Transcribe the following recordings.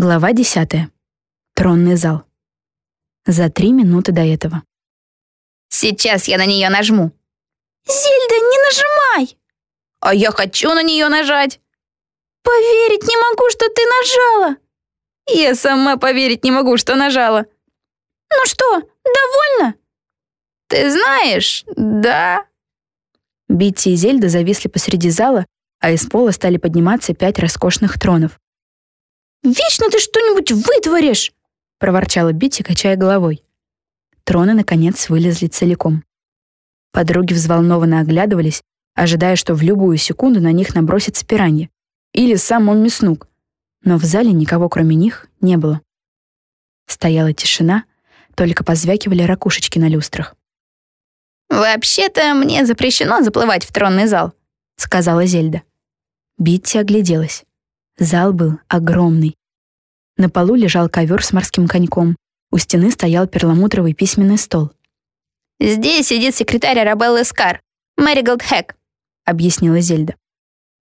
Глава 10. Тронный зал. За три минуты до этого. Сейчас я на нее нажму. Зельда, не нажимай! А я хочу на нее нажать. Поверить не могу, что ты нажала. Я сама поверить не могу, что нажала. Ну что, довольна? Ты знаешь, да. Битти и Зельда зависли посреди зала, а из пола стали подниматься пять роскошных тронов. «Вечно ты что-нибудь вытворишь!» — проворчала Битти, качая головой. Троны, наконец, вылезли целиком. Подруги взволнованно оглядывались, ожидая, что в любую секунду на них набросится пиранья. Или сам он мяснук. Но в зале никого, кроме них, не было. Стояла тишина, только позвякивали ракушечки на люстрах. «Вообще-то мне запрещено заплывать в тронный зал», — сказала Зельда. Битти огляделась. Зал был огромный. На полу лежал ковер с морским коньком. У стены стоял перламутровый письменный стол. «Здесь сидит секретарь Арабеллы Скар, Мэриголд Хэк», — объяснила Зельда.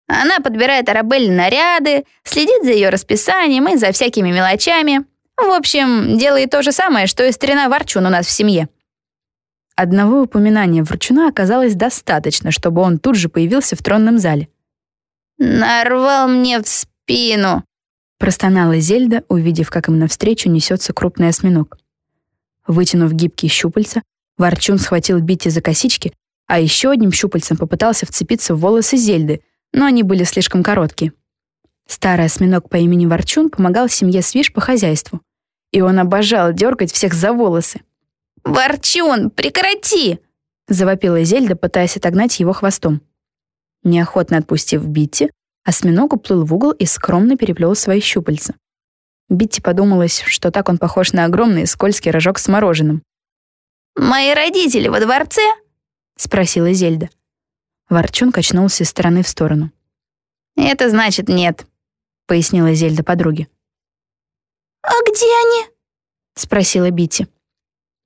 «Она подбирает Арабелле наряды, следит за ее расписанием и за всякими мелочами. В общем, делает то же самое, что и старина Ворчун у нас в семье». Одного упоминания Ворчуна оказалось достаточно, чтобы он тут же появился в тронном зале. «Нарвал мне в спину!» Простонала Зельда, увидев, как им навстречу несется крупный осьминог. Вытянув гибкие щупальца, Ворчун схватил Битти за косички, а еще одним щупальцем попытался вцепиться в волосы Зельды, но они были слишком короткие. Старый осьминог по имени Ворчун помогал семье Свиш по хозяйству, и он обожал дергать всех за волосы. «Ворчун, прекрати!» — завопила Зельда, пытаясь отогнать его хвостом. Неохотно отпустив Битти, Осьминог уплыл в угол и скромно переплел свои щупальца. Битти подумалось, что так он похож на огромный скользкий рожок с мороженым. «Мои родители во дворце?» — спросила Зельда. Ворчун качнулся из стороны в сторону. «Это значит нет», — пояснила Зельда подруге. «А где они?» — спросила Битти.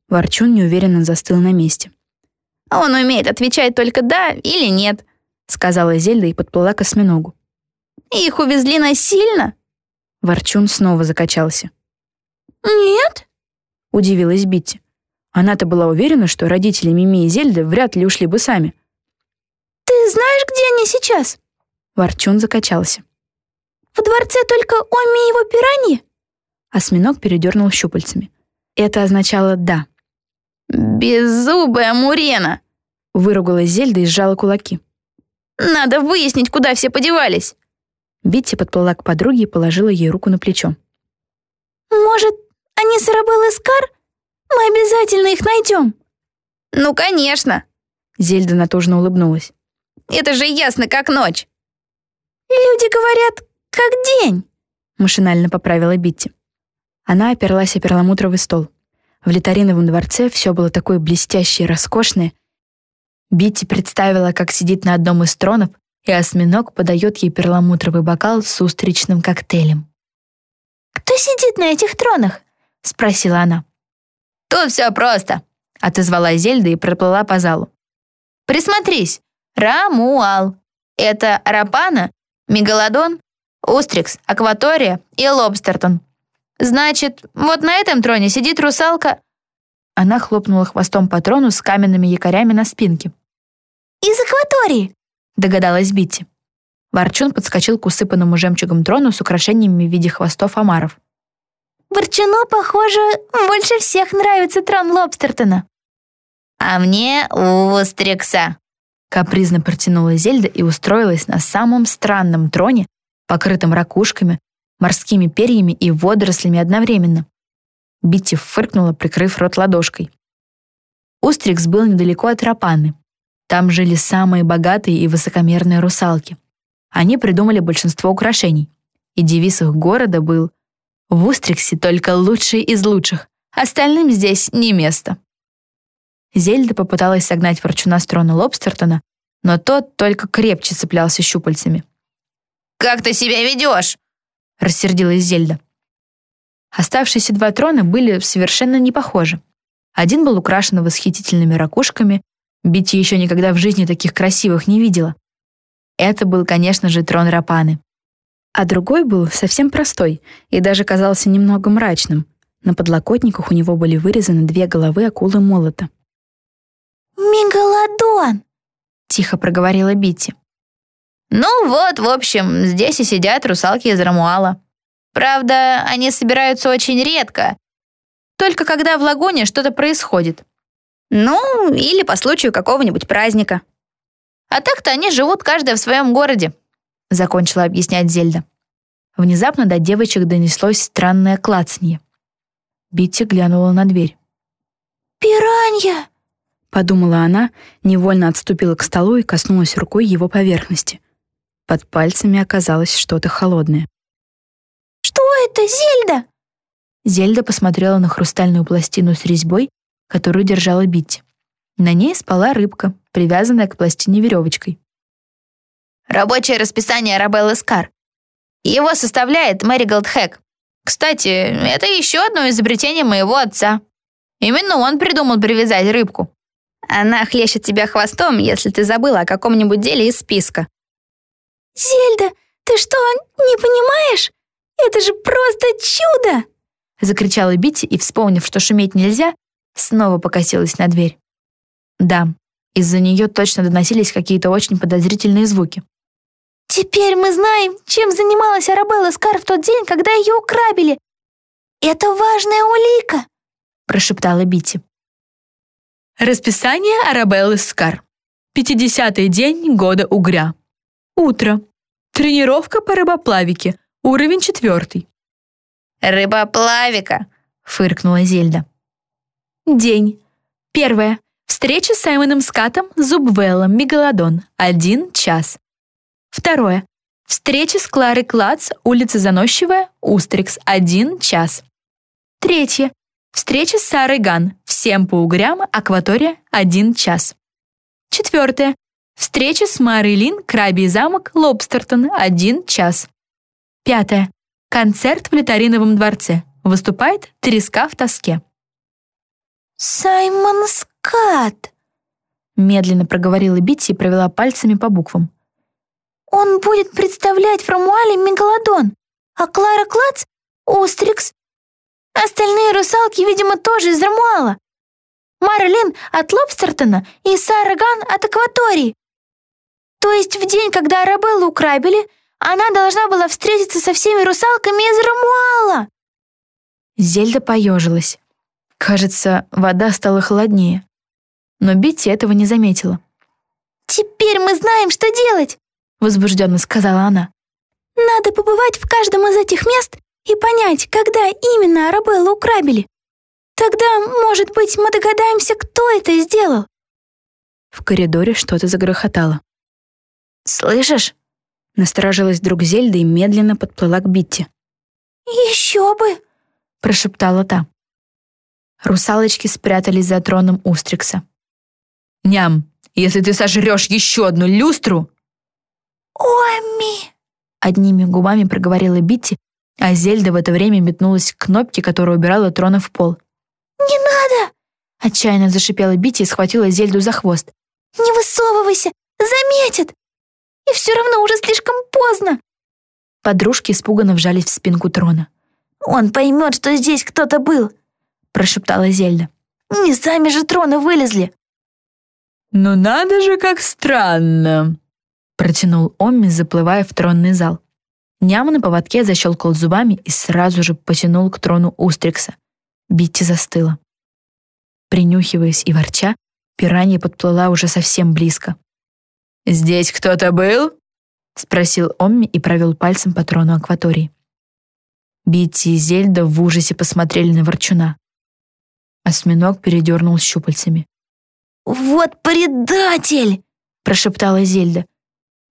Ворчун неуверенно застыл на месте. «Он умеет отвечать только «да» или «нет», — сказала Зельда и подплыла к осьминогу. Их увезли насильно?» Ворчун снова закачался. «Нет?» — удивилась Битти. Она-то была уверена, что родители Мими и Зельды вряд ли ушли бы сами. «Ты знаешь, где они сейчас?» Ворчун закачался. «В дворце только Оми и его пираньи?» Осьминог передернул щупальцами. Это означало «да». «Беззубая Мурена!» — выругалась Зельда и сжала кулаки. «Надо выяснить, куда все подевались!» Битти подплыла к подруге и положила ей руку на плечо. «Может, они с Арабеллой Скар? Мы обязательно их найдем!» «Ну, конечно!» Зельда натужно улыбнулась. «Это же ясно, как ночь!» «Люди говорят, как день!» Машинально поправила Битти. Она оперлась о перламутровый стол. В литариновом дворце все было такое блестящее и роскошное. Битти представила, как сидит на одном из тронов и осьминог подает ей перламутровый бокал с устричным коктейлем. «Кто сидит на этих тронах?» — спросила она. «Тут все просто», — отозвала Зельда и проплыла по залу. «Присмотрись. Рамуал. Это Рапана, Мегалодон, Устрикс, Акватория и Лобстертон. Значит, вот на этом троне сидит русалка...» Она хлопнула хвостом по трону с каменными якорями на спинке. «Из Акватории!» Догадалась Битти. Ворчун подскочил к усыпанному жемчугом трону с украшениями в виде хвостов омаров. «Ворчуну, похоже, больше всех нравится трон Лобстертона». «А мне Устрикса», — капризно протянула Зельда и устроилась на самом странном троне, покрытом ракушками, морскими перьями и водорослями одновременно. Битти фыркнула, прикрыв рот ладошкой. Устрикс был недалеко от Рапаны, там жили самые богатые и высокомерные русалки. Они придумали большинство украшений. И девиз их города был «В Устриксе только лучшие из лучших, остальным здесь не место». Зельда попыталась согнать ворчуна с трона Лобстертона, но тот только крепче цеплялся щупальцами. «Как ты себя ведешь?» — рассердилась Зельда. Оставшиеся два трона были совершенно не похожи. Один был украшен восхитительными ракушками, Бити еще никогда в жизни таких красивых не видела. Это был, конечно же, трон Рапаны. А другой был совсем простой и даже казался немного мрачным. На подлокотниках у него были вырезаны две головы акулы молота. «Мегалодон!» — тихо проговорила Битти. «Ну вот, в общем, здесь и сидят русалки из Рамуала. Правда, они собираются очень редко, только когда в лагуне что-то происходит. Ну, или по случаю какого-нибудь праздника. А так-то они живут каждая в своем городе», — закончила объяснять Зельда. Внезапно до девочек донеслось странное клацанье. Битти глянула на дверь. «Пиранья!» — подумала она, невольно отступила к столу и коснулась рукой его поверхности. Под пальцами оказалось что-то холодное. «Что это, Зельда?» Зельда посмотрела на хрустальную пластину с резьбой, которую держала Битти. На ней спала рыбка, привязанная к пластине веревочкой. «Рабочее расписание Арабеллы Скар. Его составляет Мэри Голдхэк. Кстати, это еще одно изобретение моего отца. Именно он придумал привязать рыбку. Она хлещет тебя хвостом, если ты забыла о каком-нибудь деле из списка. «Зельда, ты что, не понимаешь? Это же просто чудо!» Закричала Битти и, вспомнив, что шуметь нельзя, снова покосилась на дверь. Да, из-за нее точно доносились какие-то очень подозрительные звуки. «Теперь мы знаем, чем занималась Арабелла Скар в тот день, когда ее украбили. Это важная улика!» прошептала Бити. Расписание Арабеллы Скар. Пятидесятый день года угря. Утро. Тренировка по рыбоплавике. Уровень четвертый. «Рыбоплавика», — фыркнула Зельда. День. Первое. Встреча с Саймоном Скатом, Зубвеллом, Мегалодон. Один час. Второе. Встреча с Кларой Клац, улица Заносчивая, Устрикс. Один час. Третье. Встреча с Сарой Ган. Всем по угрям, акватория, один час. Четвертое. Встреча с Марой Лин, Крабий замок, Лобстертон, один час. Пятое. Концерт в Литариновом дворце. Выступает треска в тоске. «Саймон Скат», — медленно проговорила Битти и провела пальцами по буквам. «Он будет представлять в Мегалодон, а Клара Клац — Устрикс, Остальные русалки, видимо, тоже из Рамуала. Марлин от Лобстертона и Сара Ган от Акватории. То есть в день, когда Арабеллу украбили, она должна была встретиться со всеми русалками из Рамуала. Зельда поежилась. Кажется, вода стала холоднее. Но Битти этого не заметила. «Теперь мы знаем, что делать!» Возбужденно сказала она. «Надо побывать в каждом из этих мест и понять, когда именно Арабеллу украбили. Тогда, может быть, мы догадаемся, кто это сделал». В коридоре что-то загрохотало. «Слышишь?» Насторожилась друг Зельда и медленно подплыла к Битти. «Еще бы!» — прошептала та. Русалочки спрятались за троном Устрикса. «Ням, если ты сожрешь еще одну люстру...» «Оми!» — одними губами проговорила Битти, а Зельда в это время метнулась к кнопке, которая убирала трона в пол. «Не надо!» Отчаянно зашипела Бити и схватила Зельду за хвост. «Не высовывайся! Заметят! И все равно уже слишком поздно!» Подружки испуганно вжались в спинку трона. «Он поймет, что здесь кто-то был!» Прошептала Зельда. «Не сами же троны вылезли!» «Ну надо же, как странно!» протянул Омми, заплывая в тронный зал. Няма на поводке защелкал зубами и сразу же потянул к трону Устрикса. Битти застыла. Принюхиваясь и ворча, пиранья подплыла уже совсем близко. «Здесь кто-то был?» — спросил Омми и провел пальцем по трону акватории. Битти и Зельда в ужасе посмотрели на ворчуна. Осьминог передернул щупальцами. «Вот предатель!» — прошептала Зельда.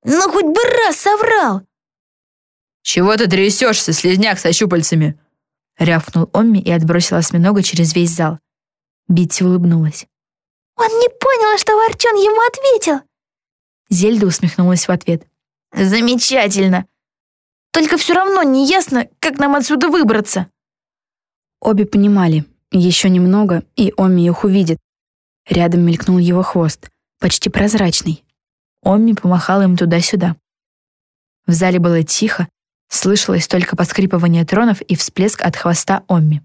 «Ну, хоть бы раз соврал!» «Чего ты трясешься, слезняк со щупальцами?» Рявкнул Омми и отбросил осьминога через весь зал. Битти улыбнулась. «Он не понял, что Ворчон ему ответил!» Зельда усмехнулась в ответ. «Замечательно! Только все равно не ясно, как нам отсюда выбраться!» Обе понимали, еще немного, и Омми их увидит. Рядом мелькнул его хвост, почти прозрачный. Омми помахал им туда-сюда. В зале было тихо, Слышалось только поскрипывание тронов и всплеск от хвоста Омми.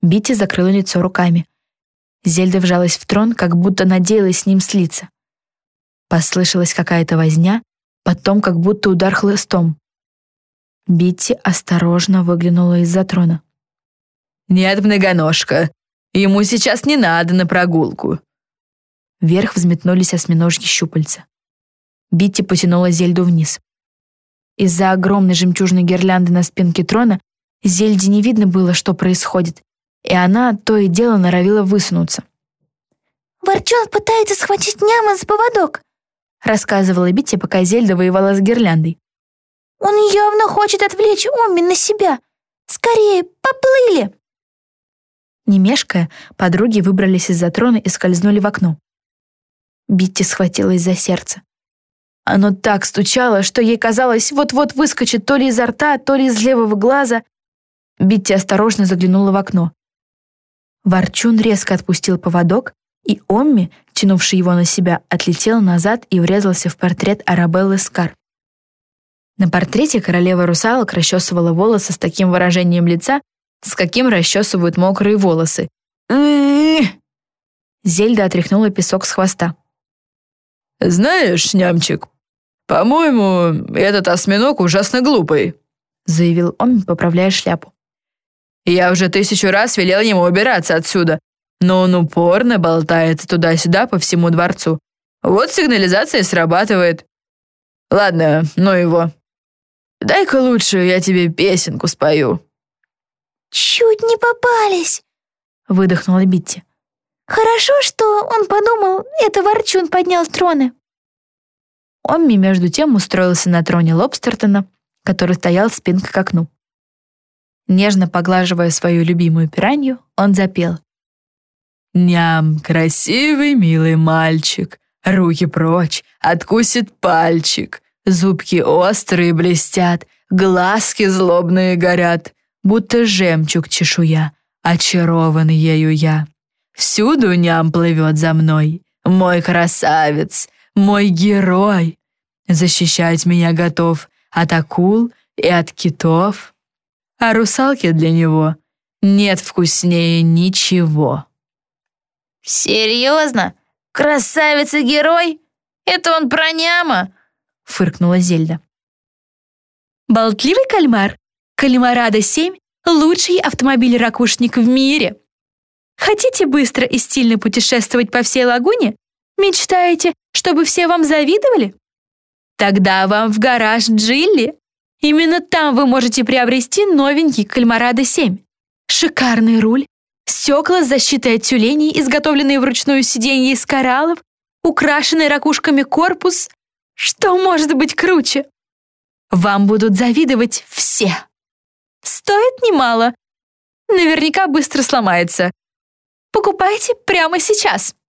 Битти закрыла лицо руками. Зельда вжалась в трон, как будто надеялась с ним слиться. Послышалась какая-то возня, потом как будто удар хлыстом. Битти осторожно выглянула из-за трона. «Нет, многоножка, ему сейчас не надо на прогулку». Вверх взметнулись осьминожьи щупальца. Битти потянула Зельду вниз. Из-за огромной жемчужной гирлянды на спинке трона Зельде не видно было, что происходит, и она то и дело норовила высунуться. «Ворчун пытается схватить нямы за поводок», рассказывала Битти, пока Зельда воевала с гирляндой. «Он явно хочет отвлечь Омми на себя. Скорее, поплыли!» Не мешкая, подруги выбрались из-за трона и скользнули в окно. Битти схватилась за сердце. Оно так стучало, что ей казалось, вот-вот выскочит то ли изо рта, то ли из левого глаза. Битти осторожно заглянула в окно. Ворчун резко отпустил поводок, и Омми, тянувший его на себя, отлетел назад и врезался в портрет Арабеллы Скар. На портрете королева русалок расчесывала волосы с таким выражением лица, с каким расчесывают мокрые волосы. Зельда отряхнула песок с хвоста. «Знаешь, нямчик, по-моему, этот осьминог ужасно глупый», заявил он, поправляя шляпу. «Я уже тысячу раз велел ему убираться отсюда, но он упорно болтается туда-сюда по всему дворцу. Вот сигнализация срабатывает. Ладно, ну его. Дай-ка лучше я тебе песенку спою». «Чуть не попались», — выдохнула Битти. «Хорошо, что он подумал, это Ворчун поднял троны». Омми между тем устроился на троне Лобстертона, который стоял спинкой к окну. Нежно поглаживая свою любимую пиранью, он запел. «Ням, красивый, милый мальчик, руки прочь, откусит пальчик, зубки острые блестят, глазки злобные горят, будто жемчуг чешуя, очарован ею я. Всюду ням плывет за мной, мой красавец, мой герой. Защищать меня готов от акул и от китов. А русалки для него нет вкуснее ничего. «Серьезно? Красавица-герой? Это он про няма?» — фыркнула Зельда. «Болтливый кальмар. Кальмарадо-7 — лучший автомобиль-ракушник в мире. Хотите быстро и стильно путешествовать по всей лагуне? Мечтаете, чтобы все вам завидовали? Тогда вам в гараж Джилли. Именно там вы можете приобрести новенький Кальмарадо 7. Шикарный руль, стекла с защитой от тюленей, изготовленные вручную сиденья из кораллов, украшенный ракушками корпус. Что может быть круче? Вам будут завидовать все. Стоит немало. Наверняка быстро сломается. Покупайте прямо сейчас.